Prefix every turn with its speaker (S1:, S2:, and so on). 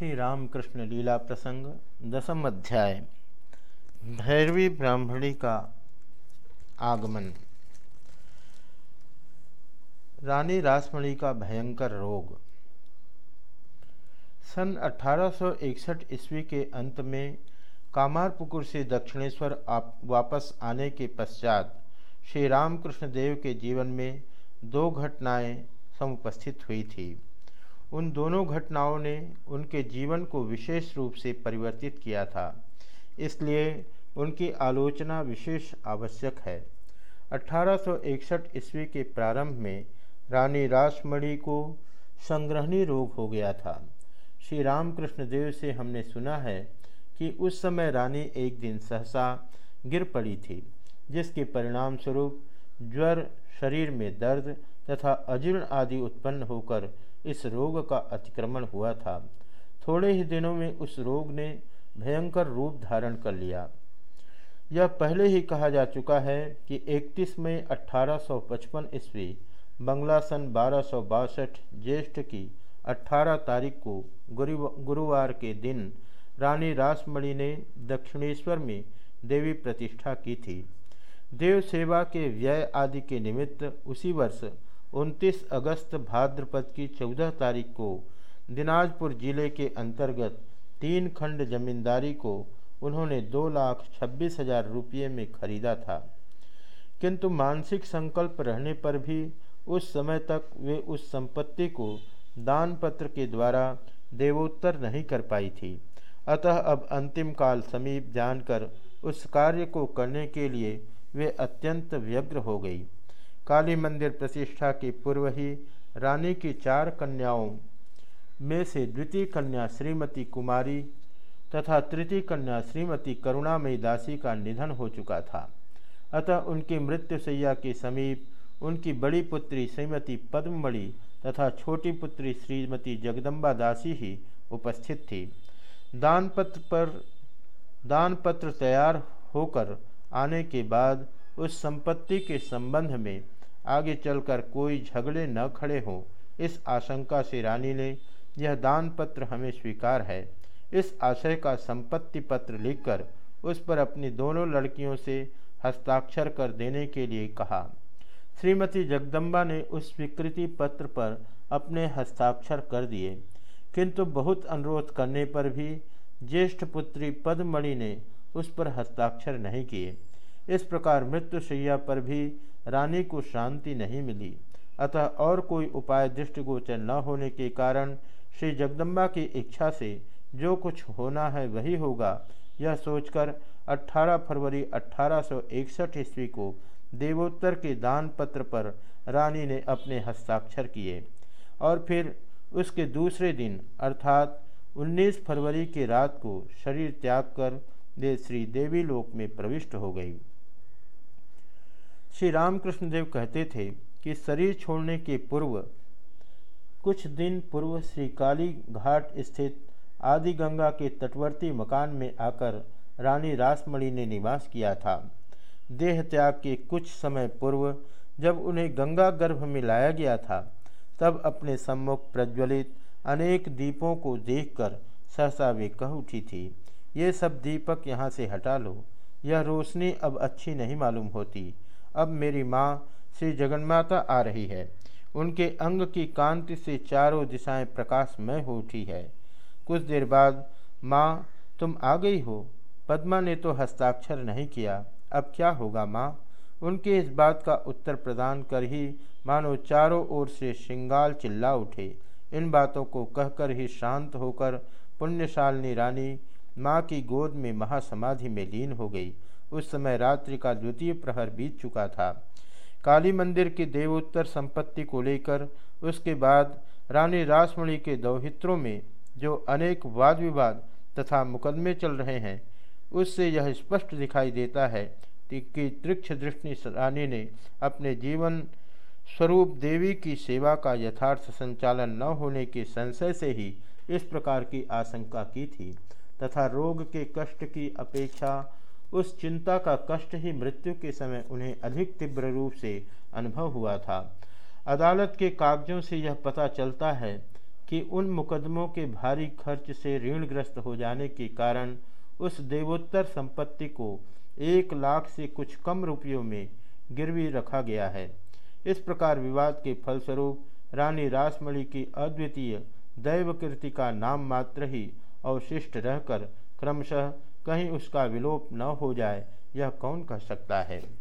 S1: श्री रामकृष्ण लीला प्रसंग, दसम अध्याय, भैरवी ब्राह्मणी का आगमन। रानी रासमणी का भयंकर रोग। सन 1861 ईस्वी के अंत में कामारपुकुर से दक्षिणेश्वर वापस आने के पश्चात श्री रामकृष्ण देव के जीवन में दो घटनाएँ समुपस्थित हुई थी। उन दोनों घटनाओं ने उनके जीवन को विशेष रूप से परिवर्तित किया था। इसलिए उनकी आलोचना विशेष आवश्यक है। 1861 ईस्वी के प्रारंभ में रानी रासमणि को संग्रहणी रोग हो गया था। श्री रामकृष्ण देव से हमने सुना है कि उस समय रानी एक दिन सहसा गिर पड़ी थी, जिसके परिणाम स्वरूप ज्वर, शरीर में दर्द तथा अजीर्ण आदि उत्पन्न होकर इस रोग का अतिक्रमण हुआ था। थोड़े ही दिनों में उस रोग ने भयंकर रूप धारण कर लिया। यह पहले ही कहा जा चुका है कि 31 मई 1855 ईस्वी, बंगला सन बारह ज्येष्ठ की 18 तारीख को गुरुवार के दिन रानी रासमणि ने दक्षिणेश्वर में देवी प्रतिष्ठा की थी। देव सेवा के व्यय आदि के निमित्त उसी वर्ष 29 अगस्त भाद्रपद की 14 तारीख को दिनाजपुर ज़िले के अंतर्गत तीन खंड जमींदारी को उन्होंने दो लाख छब्बीस हज़ार रुपये में खरीदा था। किंतु मानसिक संकल्प रहने पर भी उस समय तक वे उस संपत्ति को दान पत्र के द्वारा देवोत्तर नहीं कर पाई थी। अतः अब अंतिम काल समीप जानकर उस कार्य को करने के लिए वे अत्यंत व्यग्र हो गई। काली मंदिर प्रतिष्ठा के पूर्व ही रानी की चार कन्याओं में से द्वितीय कन्या श्रीमती कुमारी तथा तृतीय कन्या श्रीमती करुणामयी दासी का निधन हो चुका था। अतः उनकी मृत्युशैया के समीप उनकी बड़ी पुत्री श्रीमती पद्ममणि तथा छोटी पुत्री श्रीमती जगदम्बा दासी ही उपस्थित थी। दानपत्र पर दानपत्र तैयार होकर आने के बाद उस संपत्ति के संबंध में आगे चलकर कोई झगड़े न खड़े हों, इस आशंका से रानी ने यह दान पत्र हमें स्वीकार है। इस आशय का संपत्ति पत्र लिखकर उस पर अपनी दोनों लड़कियों से हस्ताक्षर कर देने के लिए कहा। श्रीमती जगदम्बा ने उस स्वीकृति पत्र पर अपने हस्ताक्षर कर दिए। किंतु बहुत अनुरोध करने पर भी ज्येष्ठ पुत्री पद्मणि ने उस पर हस्ताक्षर नहीं किए। इस प्रकार मृत्युशैया पर भी रानी को शांति नहीं मिली। अतः और कोई उपाय दृष्टिगोचर न होने के कारण श्री जगदम्बा की इच्छा से जो कुछ होना है वही होगा। यह सोचकर 18 फरवरी 1861 ईस्वी को देवोत्तर के दान पत्र पर रानी ने अपने हस्ताक्षर किए और फिर उसके दूसरे दिन, अर्थात 19 फरवरी की रात को शरीर त्याग कर वे श्री देवी लोक में प्रविष्ट हो गई। श्री रामकृष्ण देव कहते थे कि शरीर छोड़ने के पूर्व, कुछ दिन पूर्व श्री काली घाट स्थित आदि गंगा के तटवर्ती मकान में आकर रानी रासमणि ने निवास किया था। देह त्याग के कुछ समय पूर्व जब उन्हें गंगा गर्भ में लाया गया था, तब अपने सम्मुख प्रज्वलित अनेक दीपों को देखकर सहसा वे कह उठी थी, ये सब दीपक यहाँ से हटा लो, यह रोशनी अब अच्छी नहीं मालूम होती। अब मेरी माँ श्री जगन्माता आ रही है। उनके अंग की कांति से चारों दिशाएँ प्रकाशमय हो उठी है। कुछ देर बाद, माँ, तुम आ गई हो? पद्मा ने तो हस्ताक्षर नहीं किया। अब क्या होगा माँ? उनके इस बात का उत्तर प्रदान कर ही मानो चारों ओर से श्रृंगाल चिल्ला उठे। इन बातों को कहकर ही शांत होकर पुण्यशालिनी रानी माँ की गोद में महासमाधि में लीन हो गई। उस समय रात्रि का द्वितीय प्रहर बीत चुका था। काली मंदिर की देवोत्तर संपत्ति को लेकर, उसके बाद रानी रासमणि के दौहित्रों में जो अनेक वाद विवाद तथा मुकदमे चल रहे हैं, उससे यह स्पष्ट दिखाई देता है कि त्रिक्ष दृष्टि रानी ने अपने जीवन स्वरूप देवी की सेवा का यथार्थ संचालन न होने के संशय से ही इस प्रकार की आशंका की थी, तथा रोग के कष्ट की अपेक्षा उस चिंता का कष्ट ही मृत्यु के समय उन्हें अधिक तीव्र रूप से अनुभव हुआ था। अदालत के कागजों से यह पता चलता है कि उन मुकदमों के भारी खर्च से ऋणग्रस्त हो जाने के कारण उस देवोत्तर संपत्ति को एक लाख से कुछ कम रुपयों में गिरवी रखा गया है। इस प्रकार विवाद के फलस्वरूप रानी रासमणी की अद्वितीय दैवकृति का नाम मात्र ही अवशिष्ट रहकर क्रमशः कहीं उसका विलोप न हो जाए यह कौन कह सकता है?